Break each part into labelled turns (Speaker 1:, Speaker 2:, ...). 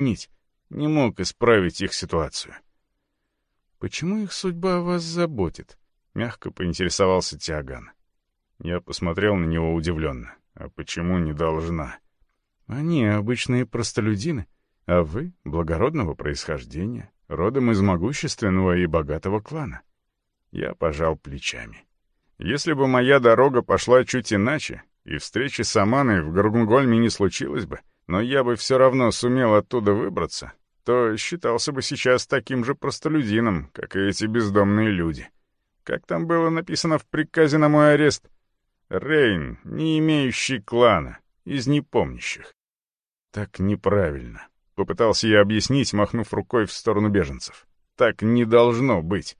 Speaker 1: объяснить, не мог исправить их ситуацию. «Почему их судьба вас заботит?» — мягко поинтересовался Тиаган. Я посмотрел на него удивленно. «А почему не должна?» «Они обычные простолюдины, а вы — благородного происхождения, родом из могущественного и богатого клана». Я пожал плечами. Если бы моя дорога пошла чуть иначе, и встречи с Аманой в Гаргунгольме не случилось бы, но я бы все равно сумел оттуда выбраться, то считался бы сейчас таким же простолюдином, как и эти бездомные люди. Как там было написано в приказе на мой арест? Рейн, не имеющий клана, из непомнящих. Так неправильно. Попытался я объяснить, махнув рукой в сторону беженцев. Так не должно быть.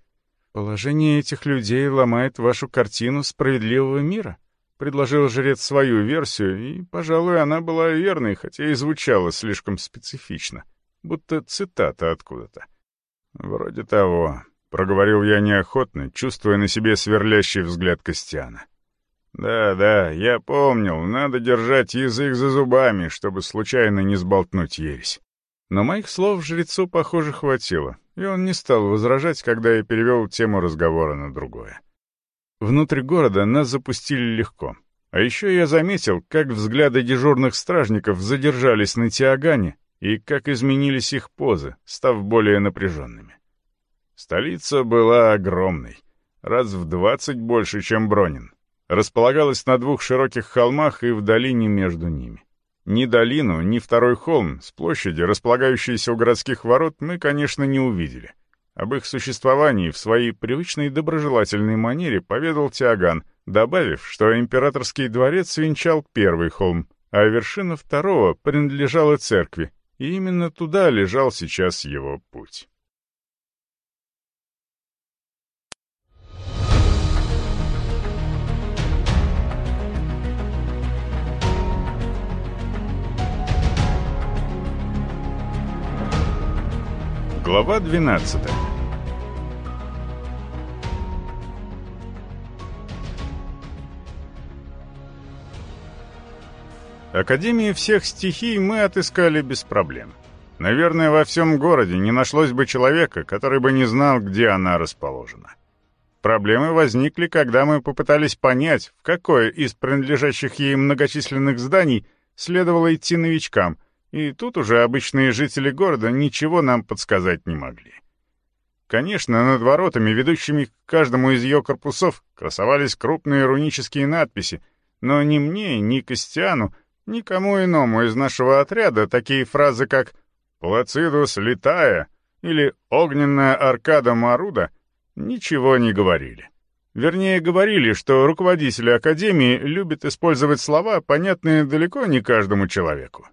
Speaker 1: «Положение этих людей ломает вашу картину справедливого мира», — предложил жрец свою версию, и, пожалуй, она была верной, хотя и звучала слишком специфично, будто цитата откуда-то. «Вроде того», — проговорил я неохотно, чувствуя на себе сверлящий взгляд Костяна. «Да-да, я помнил, надо держать язык за зубами, чтобы случайно не сболтнуть ересь». Но моих слов жрецу, похоже, хватило, и он не стал возражать, когда я перевел тему разговора на другое. Внутрь города нас запустили легко. А еще я заметил, как взгляды дежурных стражников задержались на Тиагане и как изменились их позы, став более напряженными. Столица была огромной, раз в двадцать больше, чем Бронин. Располагалась на двух широких холмах и в долине между ними. Ни долину, ни второй холм с площади, располагающейся у городских ворот, мы, конечно, не увидели. Об их существовании в своей привычной доброжелательной манере поведал Тиаган, добавив, что императорский дворец венчал первый холм, а вершина второго принадлежала церкви, и именно туда лежал сейчас его путь. Глава 12 Академии всех стихий мы отыскали без проблем. Наверное, во всем городе не нашлось бы человека, который бы не знал, где она расположена. Проблемы возникли, когда мы попытались понять, в какое из принадлежащих ей многочисленных зданий следовало идти новичкам — и тут уже обычные жители города ничего нам подсказать не могли. Конечно, над воротами, ведущими к каждому из ее корпусов, красовались крупные рунические надписи, но ни мне, ни Костяну, никому иному из нашего отряда такие фразы, как «Плацидус летая» или «Огненная аркада Маруда» ничего не говорили. Вернее, говорили, что руководители Академии любят использовать слова, понятные далеко не каждому человеку.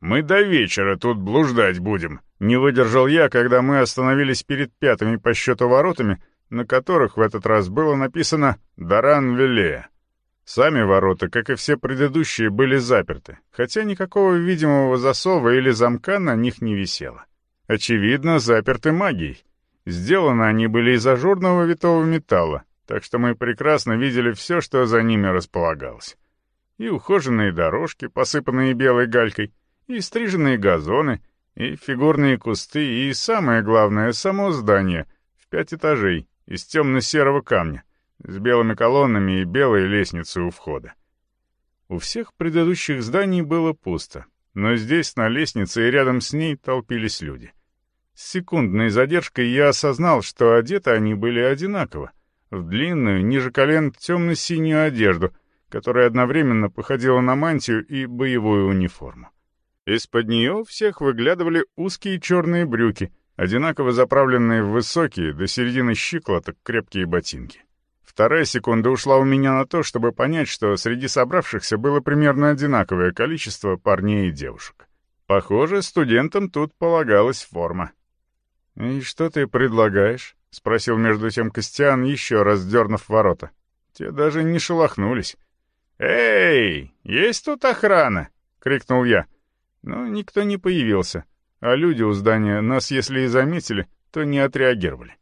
Speaker 1: «Мы до вечера тут блуждать будем», — не выдержал я, когда мы остановились перед пятыми по счету воротами, на которых в этот раз было написано «Даран Велея». Сами ворота, как и все предыдущие, были заперты, хотя никакого видимого засова или замка на них не висело. Очевидно, заперты магией. Сделаны они были из ажурного витого металла, так что мы прекрасно видели все, что за ними располагалось. И ухоженные дорожки, посыпанные белой галькой, и стриженные газоны, и фигурные кусты, и, самое главное, само здание в пять этажей из темно-серого камня с белыми колоннами и белой лестницей у входа. У всех предыдущих зданий было пусто, но здесь, на лестнице и рядом с ней, толпились люди. С секундной задержкой я осознал, что одеты они были одинаково, в длинную, ниже колен, темно-синюю одежду, которая одновременно походила на мантию и боевую униформу. Из-под нее всех выглядывали узкие черные брюки, одинаково заправленные в высокие, до середины щиколоток, крепкие ботинки. Вторая секунда ушла у меня на то, чтобы понять, что среди собравшихся было примерно одинаковое количество парней и девушек. Похоже, студентам тут полагалась форма. «И что ты предлагаешь?» — спросил между тем Костян, еще раз дернув ворота. Те даже не шелохнулись. «Эй, есть тут охрана?» — крикнул я. Но никто не появился, а люди у здания нас, если и заметили, то не отреагировали.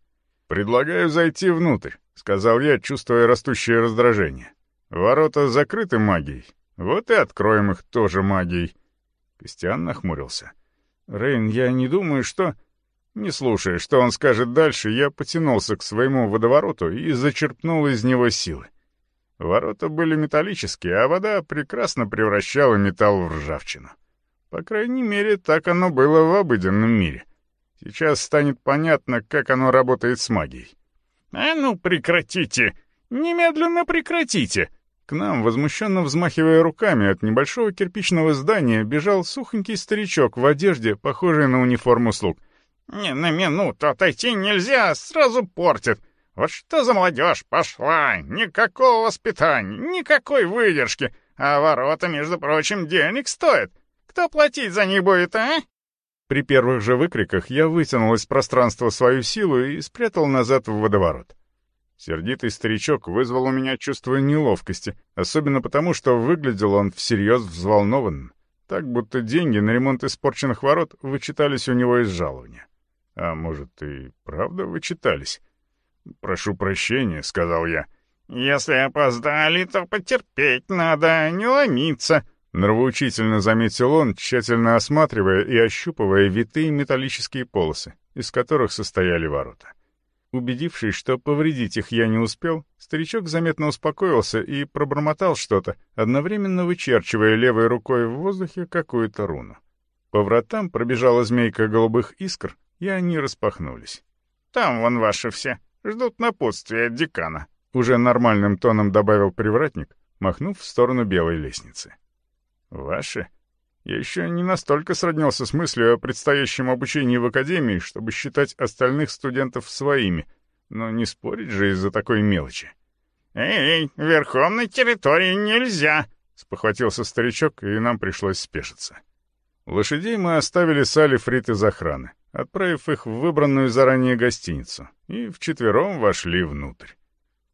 Speaker 1: «Предлагаю зайти внутрь», — сказал я, чувствуя растущее раздражение. «Ворота закрыты магией, вот и откроем их тоже магией». Костян нахмурился. Рейн, я не думаю, что...» Не слушая, что он скажет дальше, я потянулся к своему водовороту и зачерпнул из него силы. Ворота были металлические, а вода прекрасно превращала металл в ржавчину. По крайней мере, так оно было в обыденном мире. Сейчас станет понятно, как оно работает с магией. «А ну прекратите! Немедленно прекратите!» К нам, возмущенно взмахивая руками от небольшого кирпичного здания, бежал сухонький старичок в одежде, похожей на униформу слуг. «Не на минуту отойти нельзя, сразу портит. Вот что за молодежь пошла? Никакого воспитания, никакой выдержки. А ворота, между прочим, денег стоят. Кто платить за них будет, а?» При первых же выкриках я вытянул из пространства свою силу и спрятал назад в водоворот. Сердитый старичок вызвал у меня чувство неловкости, особенно потому, что выглядел он всерьез взволнованным, так будто деньги на ремонт испорченных ворот вычитались у него из жалования. А может, и правда вычитались? «Прошу прощения», — сказал я. «Если опоздали, то потерпеть надо, не ломиться», — нравоучительно заметил он, тщательно осматривая и ощупывая витые металлические полосы, из которых состояли ворота. Убедившись, что повредить их я не успел, старичок заметно успокоился и пробормотал что-то, одновременно вычерчивая левой рукой в воздухе какую-то руну. По вратам пробежала змейка голубых искр, и они распахнулись. «Там вон ваши все, ждут напутствия от декана», — уже нормальным тоном добавил привратник, махнув в сторону белой лестницы. «Ваши?» Я еще не настолько сроднился с мыслью о предстоящем обучении в академии, чтобы считать остальных студентов своими, но не спорить же из-за такой мелочи. «Эй, верхом на территории нельзя!» — спохватился старичок, и нам пришлось спешиться. Лошадей мы оставили с Алифрит из охраны отправив их в выбранную заранее гостиницу, и вчетвером вошли внутрь.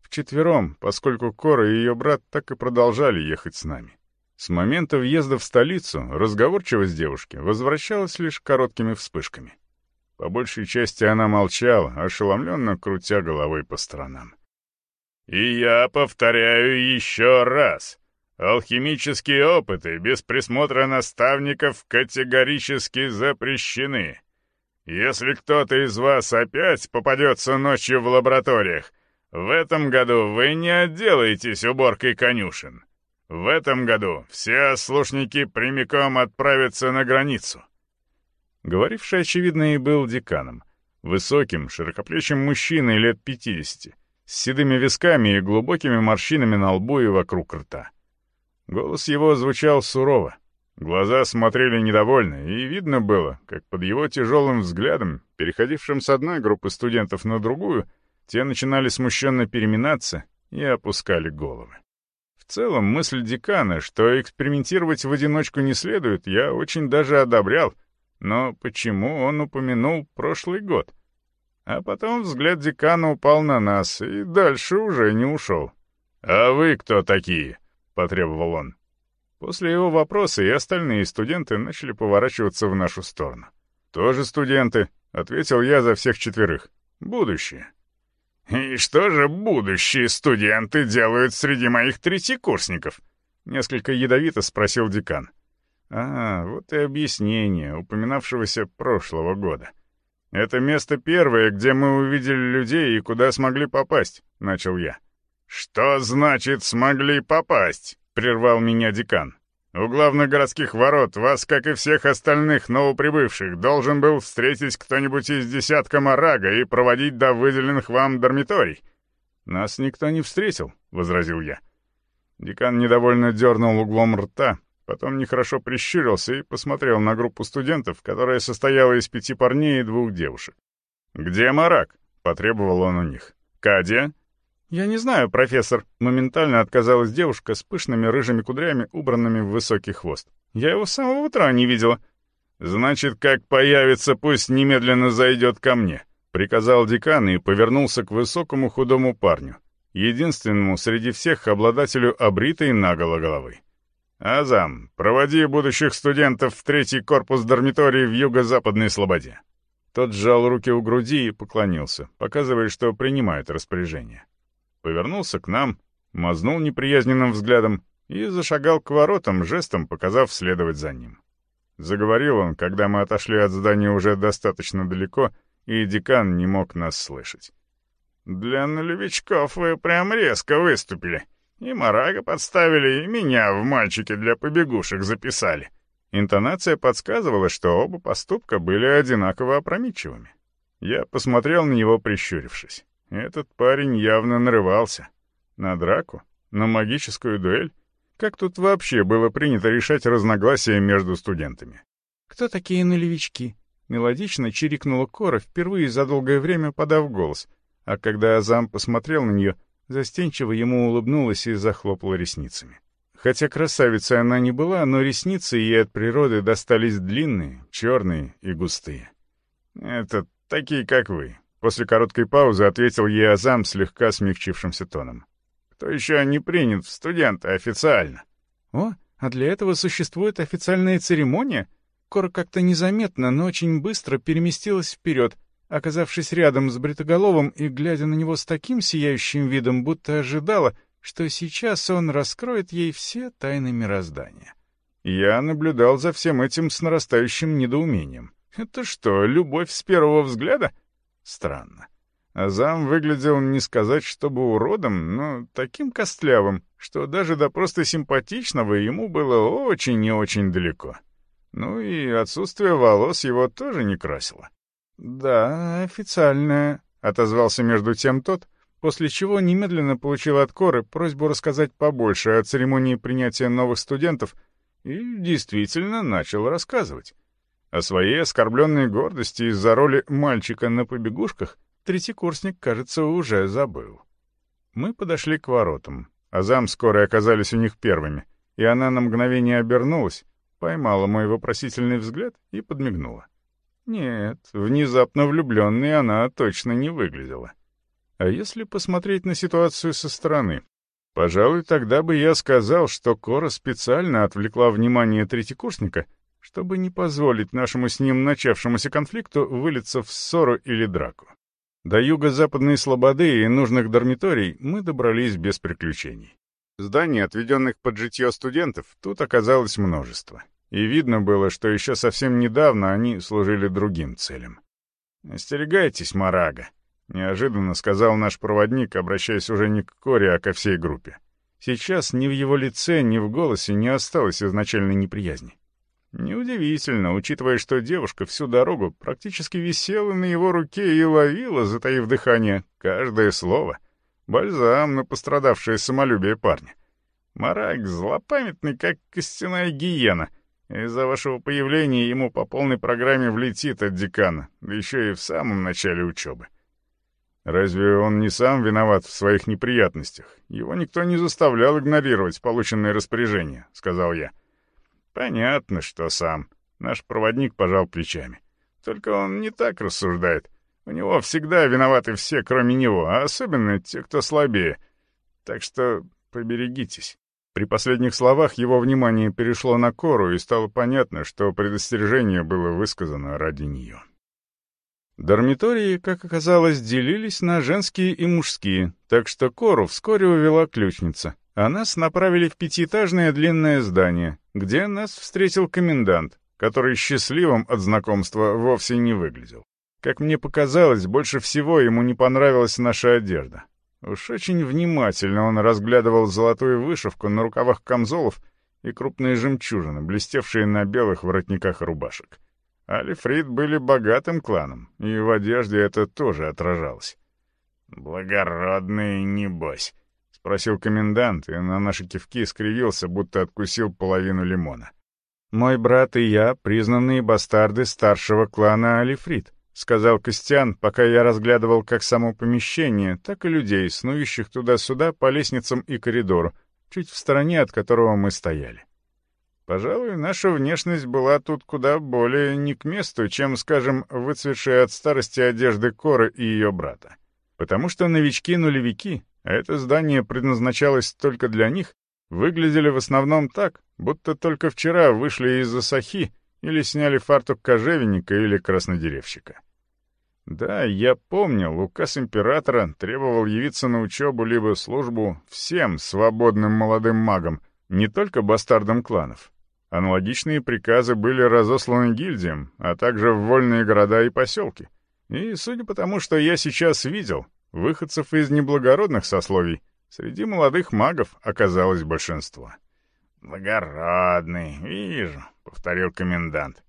Speaker 1: Вчетвером, поскольку Кора и ее брат так и продолжали ехать с нами. С момента въезда в столицу разговорчивость девушки возвращалась лишь короткими вспышками. По большей части она молчала, ошеломленно крутя головой по сторонам. «И я повторяю еще раз. Алхимические опыты без присмотра наставников категорически запрещены. Если кто-то из вас опять попадется ночью в лабораториях, в этом году вы не отделаетесь уборкой конюшен. В этом году все слушники прямиком отправятся на границу». Говоривший, очевидно, и был деканом. Высоким, широкоплечим мужчиной лет пятидесяти, с седыми висками и глубокими морщинами на лбу и вокруг рта. Голос его звучал сурово, Глаза смотрели недовольно, и видно было, как под его тяжелым взглядом, переходившим с одной группы студентов на другую, те начинали смущенно переминаться и опускали головы. В целом, мысль декана, что экспериментировать в одиночку не следует, я очень даже одобрял, но почему он упомянул прошлый год? А потом взгляд декана упал на нас, и дальше уже не ушел. «А вы кто такие?» — потребовал он. После его вопроса и остальные студенты начали поворачиваться в нашу сторону. «Тоже студенты», — ответил я за всех четверых. «Будущее». «И что же будущие студенты делают среди моих третьекурсников?» — несколько ядовито спросил декан. «А, вот и объяснение, упоминавшегося прошлого года. Это место первое, где мы увидели людей и куда смогли попасть», — начал я. «Что значит «смогли попасть»?» — прервал меня декан. «У главных городских ворот вас, как и всех остальных новоприбывших, должен был встретить кто-нибудь из десятка Марага и проводить до выделенных вам дармиторий». «Нас никто не встретил», — возразил я. Декан недовольно дернул углом рта, потом нехорошо прищурился и посмотрел на группу студентов, которая состояла из пяти парней и двух девушек. «Где Марак?» — потребовал он у них. «Кадия?» «Я не знаю, профессор», — моментально отказалась девушка с пышными рыжими кудрями, убранными в высокий хвост. «Я его с самого утра не видела». «Значит, как появится, пусть немедленно зайдет ко мне», — приказал декан и повернулся к высокому худому парню, единственному среди всех обладателю обритой наголо головы. «Азам, проводи будущих студентов в третий корпус дармитории в юго-западной Слободе». Тот сжал руки у груди и поклонился, показывая, что принимает распоряжение повернулся к нам, мазнул неприязненным взглядом и зашагал к воротам, жестом показав следовать за ним. Заговорил он, когда мы отошли от здания уже достаточно далеко, и декан не мог нас слышать. «Для нулевичков вы прям резко выступили. И Марага подставили, и меня в мальчики для побегушек записали». Интонация подсказывала, что оба поступка были одинаково опрометчивыми. Я посмотрел на него, прищурившись. Этот парень явно нарывался. На драку? На магическую дуэль? Как тут вообще было принято решать разногласия между студентами?
Speaker 2: «Кто такие нулевички?» Мелодично чирикнула Кора, впервые за долгое время подав голос, а когда Азам посмотрел на нее, застенчиво ему улыбнулась и захлопала ресницами. Хотя красавицей она не была, но ресницы ей от природы достались длинные, черные и густые.
Speaker 1: «Это такие, как вы», — после короткой паузы ответил ей Азам слегка смягчившимся тоном. «Кто еще не принят в студенты официально?»
Speaker 2: «О, а для этого существует официальная церемония?» Кора как-то незаметно, но очень быстро переместилась вперед, оказавшись рядом с Бритоголовым и глядя на него с таким сияющим видом, будто ожидала, что сейчас он раскроет ей все тайны мироздания.
Speaker 1: Я наблюдал за всем этим с нарастающим недоумением. Это что, любовь с первого взгляда? Странно. Азам выглядел не сказать, чтобы уродом, но таким костлявым, что даже до просто симпатичного ему было очень и очень далеко. Ну и отсутствие волос его тоже не красило.
Speaker 2: «Да, официальное», — отозвался между тем тот, после чего немедленно получил от Коры просьбу рассказать побольше о церемонии принятия новых студентов и действительно начал рассказывать. О своей оскорбленной гордости из-за роли мальчика на побегушках третьекурсник, кажется, уже забыл. Мы подошли к воротам. Азам скоро оказались у них первыми, и она на мгновение обернулась, поймала мой вопросительный взгляд и подмигнула. Нет, внезапно влюбленной она точно не выглядела. А если посмотреть на ситуацию со стороны? Пожалуй, тогда бы я сказал, что Кора специально отвлекла внимание третьекурсника, чтобы не позволить нашему с ним начавшемуся конфликту вылиться в ссору или драку. До юго-западной слободы и нужных дармиторий мы добрались без приключений. Зданий, отведенных под житье студентов, тут оказалось множество. И видно было, что еще совсем недавно они служили другим целям. «Остерегайтесь, Марага», — неожиданно сказал наш проводник, обращаясь уже не к Коре, а ко всей группе. Сейчас ни в его лице, ни в голосе не осталось изначальной неприязни. Неудивительно, учитывая, что девушка всю дорогу практически висела на его руке и ловила, затаив дыхание, каждое слово. Бальзам на пострадавшее самолюбие парня. Марак злопамятный, как костяная гиена. Из-за вашего появления ему по полной программе влетит от декана, да еще и в самом начале учебы. Разве он не сам виноват в своих неприятностях? Его никто не заставлял игнорировать полученные распоряжения, — сказал я. Понятно, что сам. Наш проводник пожал плечами. Только он не так рассуждает. У него всегда виноваты все, кроме него, а особенно те, кто слабее. Так что поберегитесь. При последних словах его внимание перешло на Кору, и стало понятно, что предостережение было высказано ради нее. Дармитории, как оказалось, делились на женские и мужские, так что Кору вскоре увела ключница, а нас направили в пятиэтажное длинное здание, где нас встретил комендант, который счастливым от знакомства вовсе не выглядел. Как мне показалось, больше всего ему не понравилась наша одежда. Уж очень внимательно он разглядывал золотую вышивку на рукавах камзолов и крупные жемчужины, блестевшие на белых воротниках рубашек. Алифрид были богатым кланом, и в одежде это тоже отражалось. «Благородные, небось», — спросил комендант, и на наши кивки скривился, будто откусил половину лимона. «Мой брат и я — признанные бастарды старшего клана Алифрид», — сказал Костян, пока я разглядывал как само помещение, так и людей, снующих туда-сюда по лестницам и коридору, чуть в стороне от которого мы стояли. Пожалуй, наша внешность была тут куда более не к месту, чем, скажем, выцветшая от старости одежды Коры и ее брата. Потому что новички-нулевики, а это здание предназначалось только для них, выглядели в основном так, будто только вчера вышли из-за сахи или сняли фартук кожевенника или краснодеревщика. Да, я помнил, указ императора требовал явиться на учебу либо службу всем свободным молодым магам, не только бастардам кланов,
Speaker 1: Аналогичные приказы были разосланы гильдиям, а также в вольные города и поселки. И, судя по тому, что я сейчас видел, выходцев из неблагородных сословий среди молодых магов оказалось большинство.
Speaker 2: «Благородный, вижу», — повторил комендант.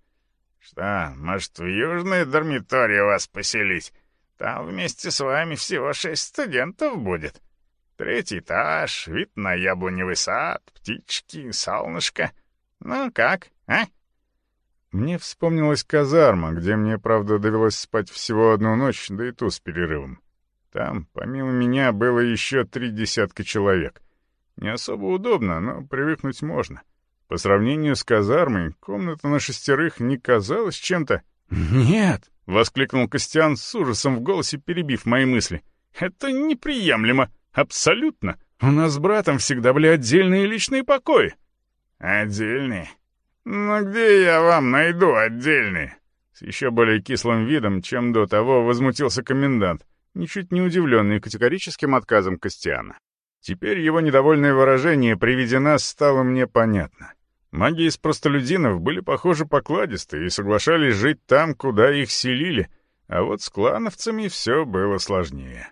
Speaker 2: «Что, может, в южной дармитории вас поселить? Там вместе с вами всего шесть студентов будет. Третий этаж, вид на яблоневый сад, птички, солнышко. Ну как, а?»
Speaker 1: Мне вспомнилась казарма, где мне, правда, довелось спать всего одну ночь, да и ту с перерывом. Там, помимо меня, было еще три десятка человек. Не особо удобно, но привыкнуть можно. По сравнению с казармой, комната на шестерых не казалась чем-то...
Speaker 2: «Нет!» — воскликнул Костян с ужасом в голосе, перебив мои мысли. «Это неприемлемо! Абсолютно! У нас с братом всегда были отдельные личные покои!»
Speaker 1: «Отдельные? Но где я вам найду отдельные?» С еще более кислым видом, чем до того, возмутился комендант, ничуть не удивленный категорическим отказом Костяна. Теперь его недовольное выражение при виде нас стало мне понятно. Маги из простолюдинов были, похоже, покладисты и соглашались жить там, куда их селили, а вот с клановцами все было сложнее.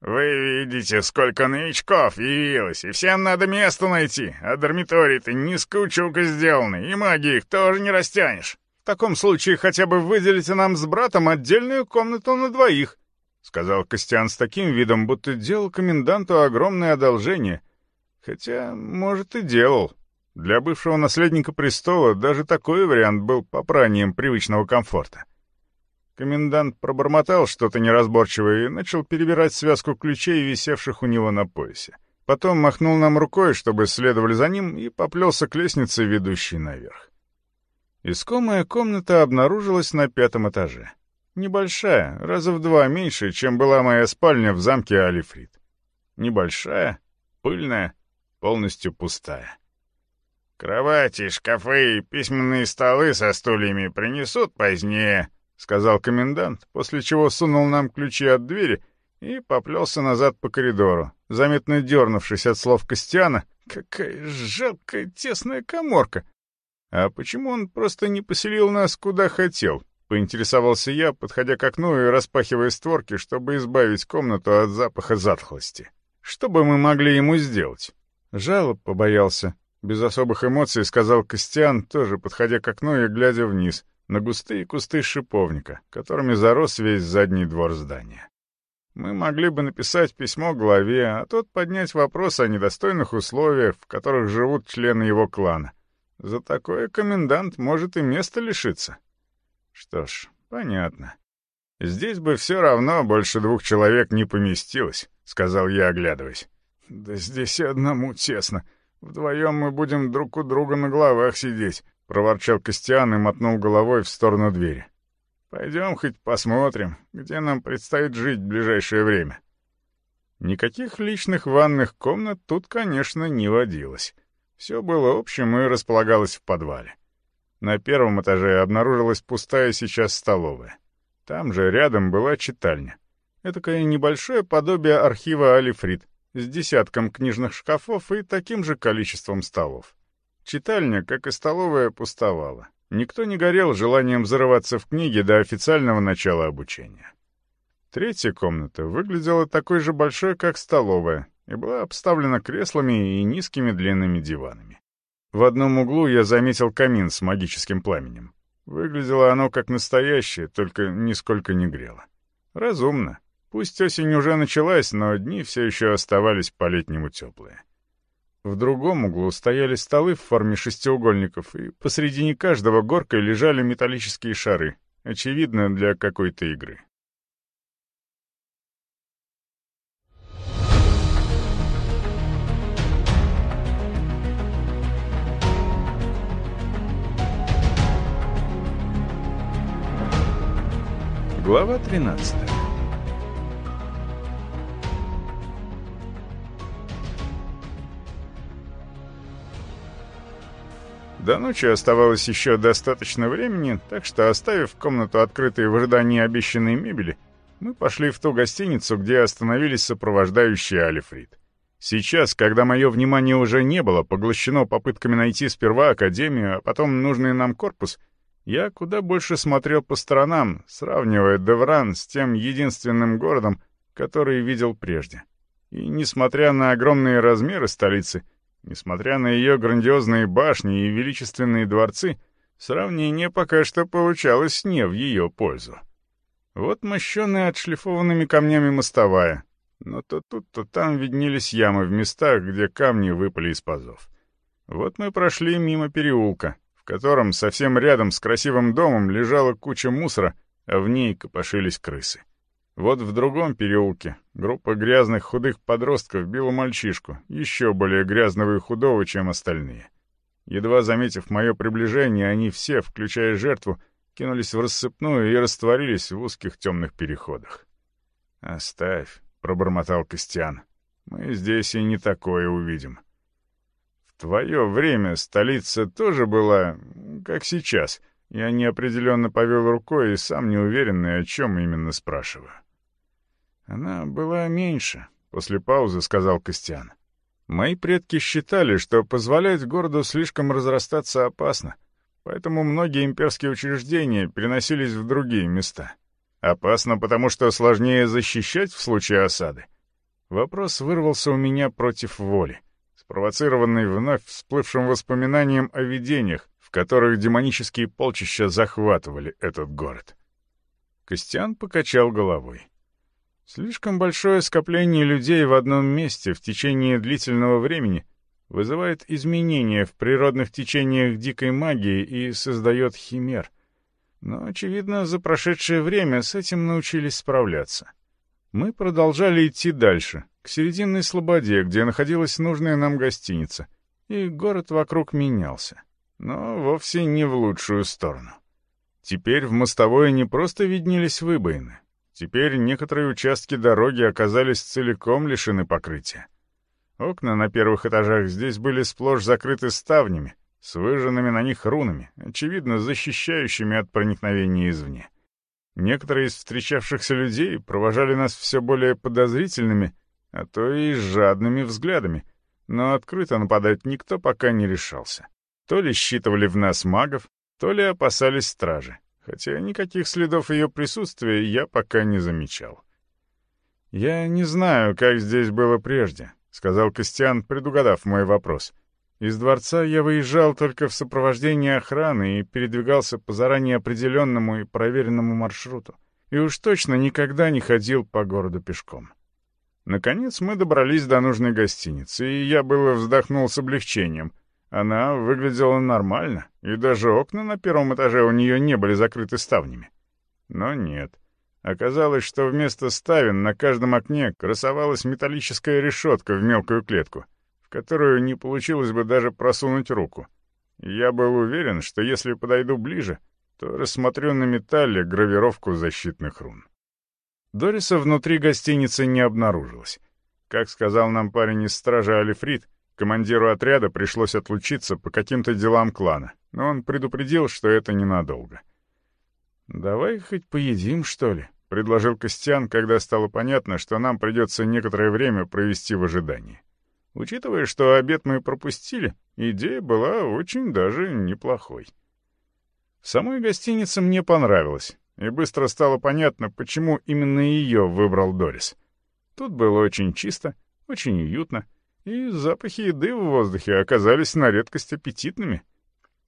Speaker 2: «Вы видите, сколько новичков явилось, и всем надо место найти, а дармиторий-то не с кучука сделаны, и маги их тоже не растянешь.
Speaker 1: В таком случае хотя бы выделите нам с братом отдельную комнату на двоих», — сказал Костян с таким видом, будто делал коменданту огромное одолжение. Хотя, может, и делал. Для бывшего наследника престола даже такой вариант был попранием привычного комфорта. Комендант пробормотал что-то неразборчивое и начал перебирать связку ключей, висевших у него на поясе. Потом махнул нам рукой, чтобы следовали за ним, и поплелся к лестнице, ведущей наверх. Искомая комната обнаружилась на пятом этаже. Небольшая, раза в два меньше, чем была моя спальня в замке Алифрит. Небольшая, пыльная, полностью пустая.
Speaker 2: «Кровати, шкафы и письменные столы со стульями принесут позднее», — сказал комендант, после чего сунул нам ключи от двери и поплелся назад по коридору, заметно дернувшись от слов Костяна. «Какая жалкая тесная коморка!»
Speaker 1: «А почему он просто не поселил нас куда хотел?» Поинтересовался я, подходя к окну и распахивая створки, чтобы избавить комнату от запаха затхлости. Что бы мы могли ему сделать? Жалоб побоялся. Без особых эмоций сказал Костян, тоже подходя к окну и глядя вниз, на густые кусты шиповника, которыми зарос весь задний двор здания. Мы могли бы написать письмо главе, а тот поднять вопрос о недостойных условиях, в которых живут члены его клана. За такое комендант может и места лишиться. Что ж, понятно. Здесь бы все равно больше двух человек не поместилось, сказал я, оглядываясь. Да здесь и одному тесно. Вдвоем мы будем друг у друга на головах сидеть, проворчал Костян и мотнул головой в сторону двери. Пойдем хоть посмотрим, где нам предстоит жить в ближайшее время. Никаких личных ванных комнат тут, конечно, не водилось. Все было общим и располагалось в подвале. На первом этаже обнаружилась пустая сейчас столовая. Там же рядом была читальня. Этакое небольшое подобие архива Алифрит с десятком книжных шкафов и таким же количеством столов. Читальня, как и столовая, пустовала. Никто не горел желанием зарываться в книги до официального начала обучения. Третья комната выглядела такой же большой, как столовая, и была обставлена креслами и низкими длинными диванами. В одном углу я заметил камин с магическим пламенем. Выглядело оно как настоящее, только нисколько не грело. Разумно. Пусть осень уже началась, но дни все еще оставались по-летнему теплые. В другом углу стояли столы в форме шестиугольников, и посредине каждого горкой лежали металлические шары, очевидно, для какой-то игры. Глава 13 До ночи оставалось еще достаточно времени, так что, оставив комнату открытой в ожидании обещанной мебели, мы пошли в ту гостиницу, где остановились сопровождающие Алифрид. Сейчас, когда мое внимание уже не было поглощено попытками найти сперва академию, а потом нужный нам корпус, я куда больше смотрел по сторонам, сравнивая Девран с тем единственным городом, который видел прежде. И несмотря на огромные размеры столицы, несмотря на ее грандиозные башни и величественные дворцы, сравнение пока что получалось не в ее пользу. Вот мощенная отшлифованными камнями мостовая, но то тут, то там виднелись ямы в местах, где камни выпали из пазов. Вот мы прошли мимо переулка, в котором совсем рядом с красивым домом лежала куча мусора, а в ней копошились крысы. Вот в другом переулке группа грязных худых подростков била мальчишку, еще более грязного и худого, чем остальные. Едва заметив мое приближение, они все, включая жертву, кинулись в рассыпную и растворились в узких темных переходах. «Оставь», — пробормотал Костян, — «мы здесь и не такое увидим». «В твое время столица тоже была, как сейчас», я неопределенно повел рукой и сам неуверенный, о чем именно спрашиваю. Она была меньше, после паузы сказал Костян. Мои предки считали, что позволять городу слишком разрастаться опасно, поэтому многие имперские учреждения переносились в другие места. Опасно, потому что сложнее защищать в случае осады. Вопрос вырвался у меня против воли, спровоцированный вновь всплывшим воспоминанием о видениях, в которых демонические полчища захватывали этот город. Костян покачал головой. Слишком большое скопление людей в одном месте в течение длительного времени вызывает изменения в природных течениях дикой магии и создает химер. Но, очевидно, за прошедшее время с этим научились справляться. Мы продолжали идти дальше, к серединной слободе, где находилась нужная нам гостиница, и город вокруг менялся, но вовсе не в лучшую сторону. Теперь в мостовой не просто виднелись выбоины, Теперь некоторые участки дороги оказались целиком лишены покрытия. Окна на первых этажах здесь были сплошь закрыты ставнями, с выжженными на них рунами, очевидно, защищающими от проникновения извне. Некоторые из встречавшихся людей провожали нас все более подозрительными, а то и жадными взглядами, но открыто нападать никто пока не решался. То ли считывали в нас магов, то ли опасались стражи хотя никаких следов ее присутствия я пока не замечал. «Я не знаю, как здесь было прежде», — сказал Костян, предугадав мой вопрос. «Из дворца я выезжал только в сопровождении охраны и передвигался по заранее определенному и проверенному маршруту, и уж точно никогда не ходил по городу пешком». Наконец мы добрались до нужной гостиницы, и я было вздохнул с облегчением, она выглядела нормально, и даже окна на первом этаже у нее не были закрыты ставнями. Но нет. Оказалось, что вместо ставен на каждом окне красовалась металлическая решетка в мелкую клетку, которую не получилось бы даже просунуть руку. Я был уверен, что если подойду ближе, то рассмотрю на металле гравировку защитных рун. Дориса внутри гостиницы не обнаружилось. Как сказал нам парень из стражи Алифрит, Командиру отряда пришлось отлучиться по каким-то делам клана, но он предупредил, что это ненадолго. «Давай хоть поедим, что ли?» — предложил Костян, когда стало понятно, что нам придется некоторое время провести в ожидании. Учитывая, что обед мы пропустили, идея была очень даже неплохой. Самой гостинице мне понравилось, и быстро стало понятно, почему именно ее выбрал Дорис. Тут было очень чисто, очень уютно — и запахи еды в воздухе оказались на редкость аппетитными.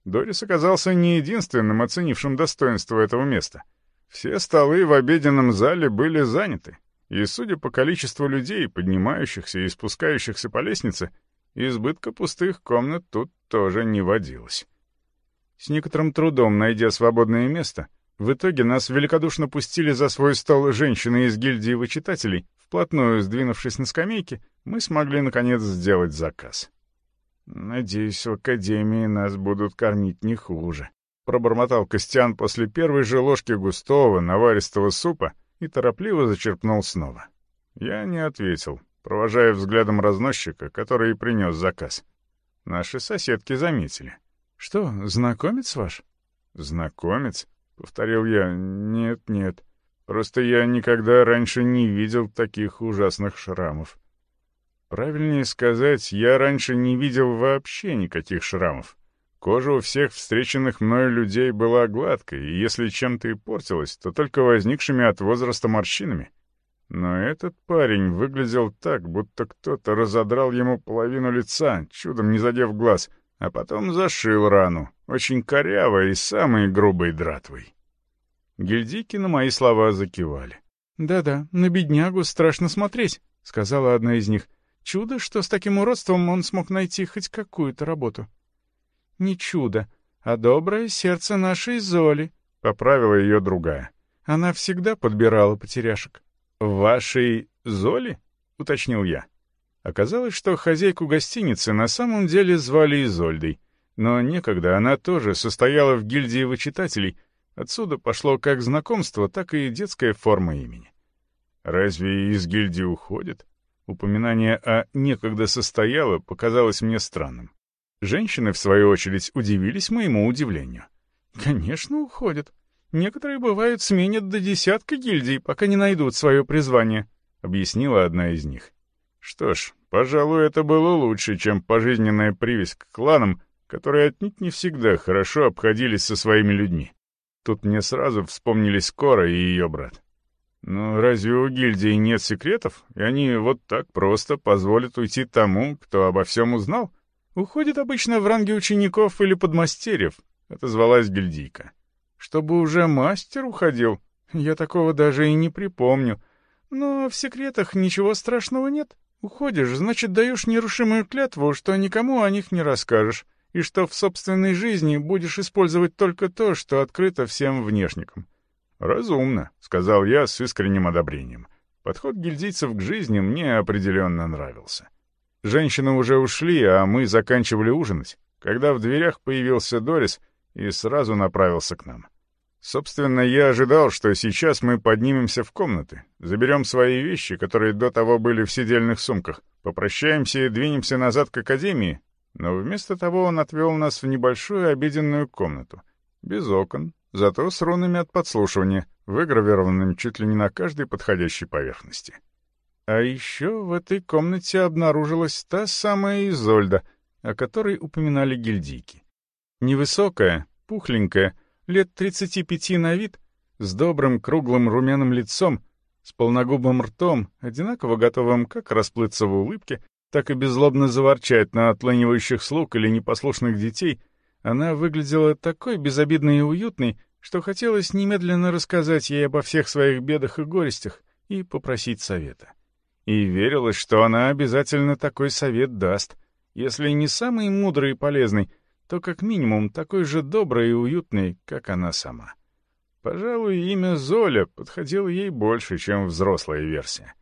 Speaker 1: Дорис оказался не единственным оценившим достоинство этого места. Все столы в обеденном зале были заняты, и, судя по количеству людей, поднимающихся и спускающихся по лестнице, избытка пустых комнат тут тоже не водилось. С некоторым трудом, найдя свободное место, в итоге нас великодушно пустили за свой стол женщины из гильдии вычитателей, Вплотную сдвинувшись на скамейке, мы смогли, наконец, сделать заказ. «Надеюсь, в академии нас будут кормить не хуже», — пробормотал Костян после первой же ложки густого, наваристого супа и торопливо зачерпнул снова. Я не ответил, провожая взглядом разносчика, который принес заказ. Наши соседки заметили. «Что, знакомец ваш?» «Знакомец?» — повторил я. «Нет, нет». Просто я никогда раньше не видел таких ужасных шрамов. Правильнее сказать, я раньше не видел вообще никаких шрамов. Кожа у всех встреченных мною людей была гладкой, и если чем-то и портилась, то только возникшими от возраста морщинами. Но этот парень выглядел так, будто кто-то разодрал ему половину лица, чудом не задев глаз, а потом зашил рану, очень корявой и самой грубой дратвой. Гильдики на мои слова закивали.
Speaker 2: «Да-да, на беднягу страшно смотреть», — сказала одна из них. «Чудо, что с таким уродством он смог найти хоть какую-то работу» не чудо, а доброе сердце нашей Золи», — поправила ее другая. Она всегда подбирала потеряшек.
Speaker 1: «Вашей Золи?» — уточнил я. Оказалось, что хозяйку гостиницы на самом деле звали Изольдой, но некогда она тоже состояла в гильдии вычитателей, отсюда пошло как знакомство, так и детская форма имени. Разве из гильдии уходит? Упоминание о «некогда состояло» показалось мне странным. Женщины, в свою очередь, удивились моему удивлению. «Конечно, уходят. Некоторые, бывают, сменят до десятка гильдий, пока не найдут свое призвание», — объяснила одна из них. Что ж, пожалуй, это было лучше, чем пожизненная привязь к кланам, которые отнюдь не всегда хорошо обходились со своими людьми. Тут мне сразу вспомнились Кора и ее брат. Но разве у гильдии нет секретов, и они вот так просто позволят уйти тому, кто обо всем узнал? «Уходит обычно в ранге учеников или подмастерьев», — отозвалась гильдийка. «Чтобы уже мастер уходил, я такого даже и не припомню. Но в секретах ничего страшного нет. Уходишь, значит, даешь нерушимую клятву, что никому о них не расскажешь, и что в собственной жизни будешь использовать только то, что открыто всем внешникам». «Разумно», — сказал я с искренним одобрением. Подход гильдийцев к жизни мне определенно нравился. Женщины уже ушли, а мы заканчивали ужинать, когда в дверях появился Дорис и сразу направился к нам. Собственно, я ожидал, что сейчас мы поднимемся в комнаты, заберем свои вещи, которые до того были в сидельных сумках, попрощаемся и двинемся назад к академии, но вместо того он отвел нас в небольшую обеденную комнату, без окон, зато с рунами от подслушивания, выгравированными чуть ли не на каждой подходящей поверхности. А еще в этой комнате обнаружилась та самая Изольда, о которой упоминали гильдийки. Невысокая, пухленькая, лет 35 на вид, с добрым круглым румяным лицом, с полногубым ртом, одинаково готовым как расплыться в улыбке, так и беззлобно заворчать на отлынивающих слуг или непослушных детей, она выглядела такой безобидной и уютной, что хотелось немедленно рассказать ей обо всех своих бедах и горестях и попросить совета. И верилось, что она обязательно такой совет даст. Если не самый мудрый и полезный, то как минимум такой же добрый и уютный, как она сама. Пожалуй, имя Золя подходило ей больше, чем взрослая версия.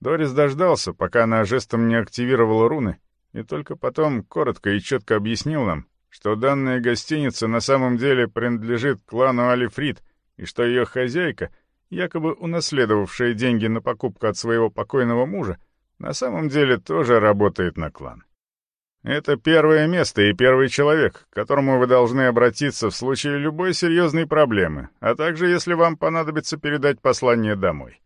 Speaker 1: Дорис дождался, пока она жестом не активировала руны, и только потом коротко и четко объяснил нам, что данная гостиница на самом деле принадлежит клану Алифрид, и что ее хозяйка — якобы унаследовавшая деньги на покупку от своего покойного мужа, на самом деле тоже работает на клан. Это первое место и первый человек, к которому вы должны обратиться в случае любой серьезной проблемы, а также если вам понадобится передать послание домой.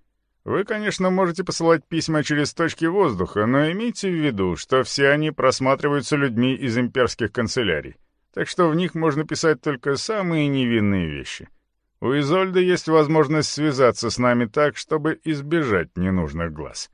Speaker 1: Вы, конечно, можете посылать письма через точки воздуха, но имейте в виду, что все они просматриваются людьми из имперских канцелярий, так что в них можно писать только самые невинные вещи. У Изольды есть возможность связаться с нами так, чтобы избежать ненужных глаз.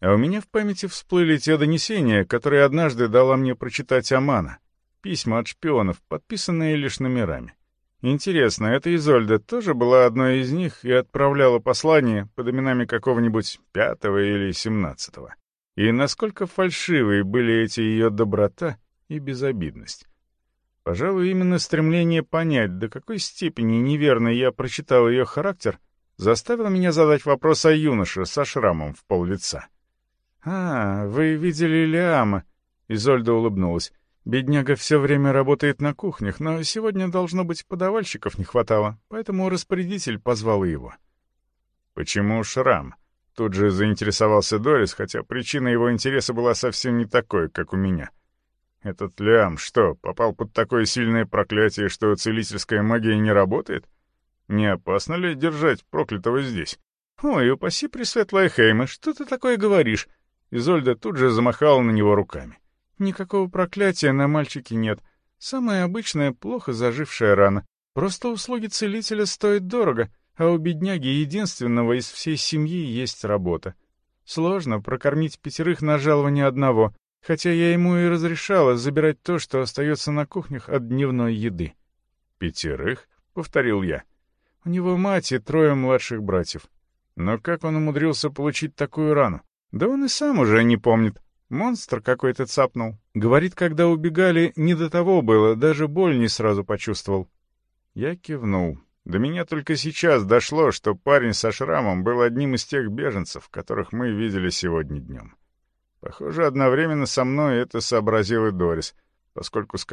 Speaker 1: А у меня в памяти всплыли те донесения, которые однажды дала мне прочитать Амана. Письма от шпионов, подписанные лишь номерами. Интересно, эта Изольда тоже была одной из них и отправляла послание под именами какого-нибудь пятого или семнадцатого. И насколько фальшивые были эти ее доброта и безобидность. Пожалуй, именно стремление понять, до какой степени неверно я прочитал ее характер, заставило меня задать вопрос о юноше со шрамом в пол. «А, вы видели Лиама?» — Изольда улыбнулась. «Бедняга все время работает на кухнях, но сегодня, должно быть, подавальщиков не хватало, поэтому распорядитель позвал его». «Почему шрам?» Тут же заинтересовался Дорис, хотя причина его интереса была совсем не такой, как у меня. Этот Лиам что, попал под такое сильное проклятие, что целительская магия не работает? Не опасно ли держать проклятого здесь? Ой, упаси Пресветлая Хейма, что ты такое говоришь?
Speaker 2: Изольда тут же замахала на него руками. «Никакого проклятия на мальчике нет. Самая обычная, плохо зажившая рана. Просто услуги целителя стоят дорого, а у бедняги единственного из всей семьи есть работа. Сложно прокормить пятерых на жалование одного, хотя я ему и разрешала забирать то, что остается на кухнях от дневной еды.
Speaker 1: «Пятерых?» — повторил я.
Speaker 2: «У него мать и трое младших братьев. Но как он умудрился получить такую рану? Да он и сам уже не помнит. Монстр какой-то цапнул. Говорит, когда убегали, не до того было, даже боль не сразу почувствовал».
Speaker 1: Я кивнул. До меня только сейчас дошло, что парень со шрамом был одним из тех беженцев, которых мы видели сегодня днем. Похоже, одновременно со мной это сообразил и Дорис, поскольку сказал,